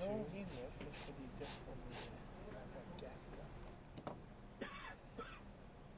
No, he's left.